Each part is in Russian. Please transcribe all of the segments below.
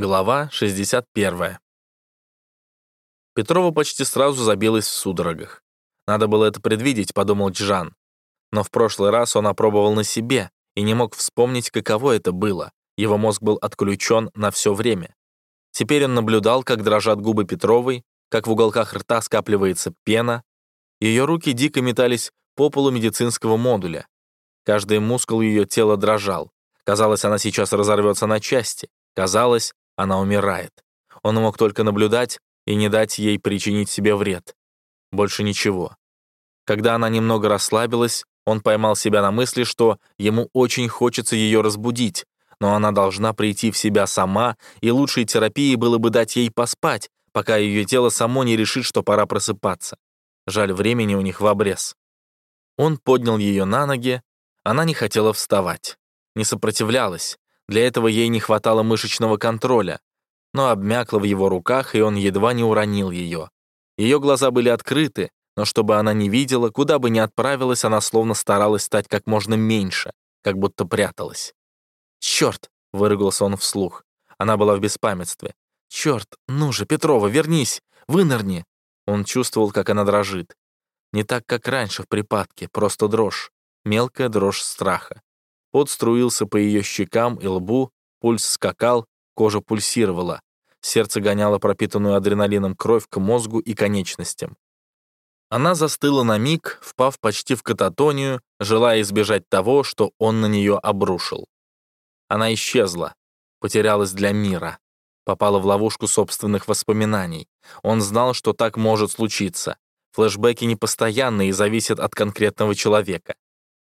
Глава 61. Петрова почти сразу забилась в судорогах. Надо было это предвидеть, подумал Джан. Но в прошлый раз он опробовал на себе и не мог вспомнить, каково это было. Его мозг был отключен на все время. Теперь он наблюдал, как дрожат губы Петровой, как в уголках рта скапливается пена. Ее руки дико метались по полу медицинского модуля. Каждый мускул ее тела дрожал. Казалось, она сейчас разорвется на части. Казалось, она умирает. Он мог только наблюдать и не дать ей причинить себе вред. Больше ничего. Когда она немного расслабилась, он поймал себя на мысли, что ему очень хочется ее разбудить, но она должна прийти в себя сама, и лучшей терапией было бы дать ей поспать, пока ее тело само не решит, что пора просыпаться. Жаль, времени у них в обрез. Он поднял ее на ноги, она не хотела вставать, не сопротивлялась, для этого ей не хватало мышечного контроля, но обмякла в его руках, и он едва не уронил ее. Ее глаза были открыты, но чтобы она не видела, куда бы ни отправилась, она словно старалась стать как можно меньше, как будто пряталась. «Черт!» — выругался он вслух. Она была в беспамятстве. «Черт! Ну же, Петрова, вернись! Вынырни!» Он чувствовал, как она дрожит. Не так, как раньше в припадке, просто дрожь. Мелкая дрожь страха. Пот струился по ее щекам и лбу, пульс скакал, кожа пульсировала. Сердце гоняло пропитанную адреналином кровь к мозгу и конечностям. Она застыла на миг, впав почти в кататонию, желая избежать того, что он на нее обрушил. Она исчезла, потерялась для мира, попала в ловушку собственных воспоминаний. Он знал, что так может случиться. Флэшбэки непостоянны и зависят от конкретного человека.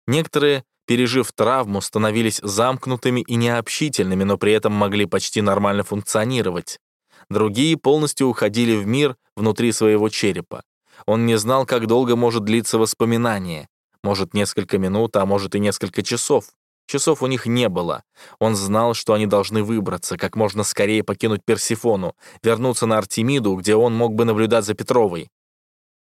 Некоторые пережив травму, становились замкнутыми и необщительными, но при этом могли почти нормально функционировать. Другие полностью уходили в мир внутри своего черепа. Он не знал, как долго может длиться воспоминание. Может, несколько минут, а может и несколько часов. Часов у них не было. Он знал, что они должны выбраться, как можно скорее покинуть Персифону, вернуться на Артемиду, где он мог бы наблюдать за Петровой.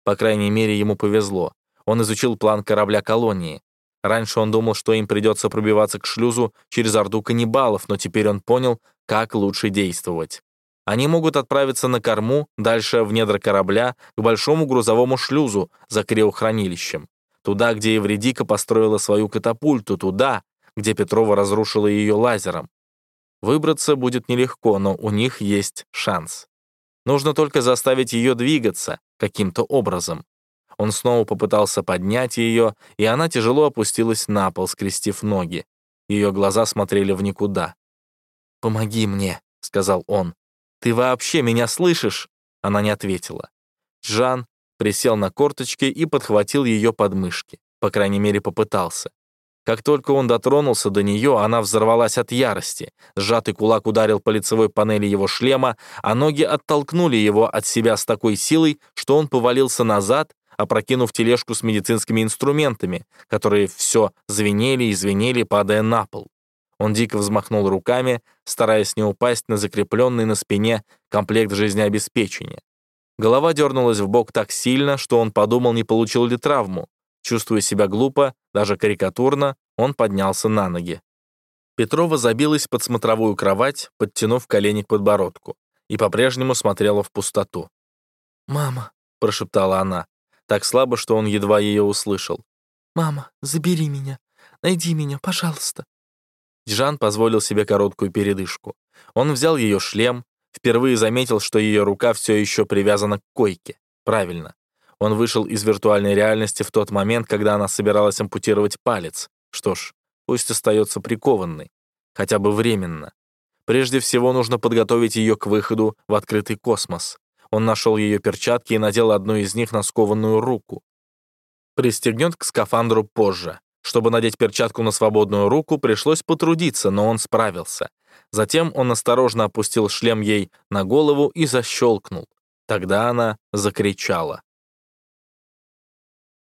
По крайней мере, ему повезло. Он изучил план корабля колонии. Раньше он думал, что им придется пробиваться к шлюзу через орду каннибалов, но теперь он понял, как лучше действовать. Они могут отправиться на корму, дальше в недра корабля, к большому грузовому шлюзу за криохранилищем. Туда, где Евредика построила свою катапульту, туда, где Петрова разрушила ее лазером. Выбраться будет нелегко, но у них есть шанс. Нужно только заставить ее двигаться каким-то образом. Он снова попытался поднять ее, и она тяжело опустилась на пол, скрестив ноги. Ее глаза смотрели в никуда. «Помоги мне», — сказал он. «Ты вообще меня слышишь?» Она не ответила. Жан присел на корточки и подхватил ее подмышки. По крайней мере, попытался. Как только он дотронулся до нее, она взорвалась от ярости. Сжатый кулак ударил по лицевой панели его шлема, а ноги оттолкнули его от себя с такой силой, что он повалился назад опрокинув тележку с медицинскими инструментами, которые все звенели и звенели, падая на пол. Он дико взмахнул руками, стараясь не упасть на закрепленный на спине комплект жизнеобеспечения. Голова дернулась в бок так сильно, что он подумал, не получил ли травму. Чувствуя себя глупо, даже карикатурно, он поднялся на ноги. Петрова забилась под смотровую кровать, подтянув колени к подбородку, и по-прежнему смотрела в пустоту. «Мама», — прошептала она, так слабо, что он едва ее услышал. «Мама, забери меня. Найди меня, пожалуйста». Джан позволил себе короткую передышку. Он взял ее шлем, впервые заметил, что ее рука все еще привязана к койке. Правильно. Он вышел из виртуальной реальности в тот момент, когда она собиралась ампутировать палец. Что ж, пусть остается прикованной. Хотя бы временно. Прежде всего нужно подготовить ее к выходу в открытый космос. Он нашел ее перчатки и надел одну из них на скованную руку. Пристегнет к скафандру позже. Чтобы надеть перчатку на свободную руку, пришлось потрудиться, но он справился. Затем он осторожно опустил шлем ей на голову и защелкнул. Тогда она закричала.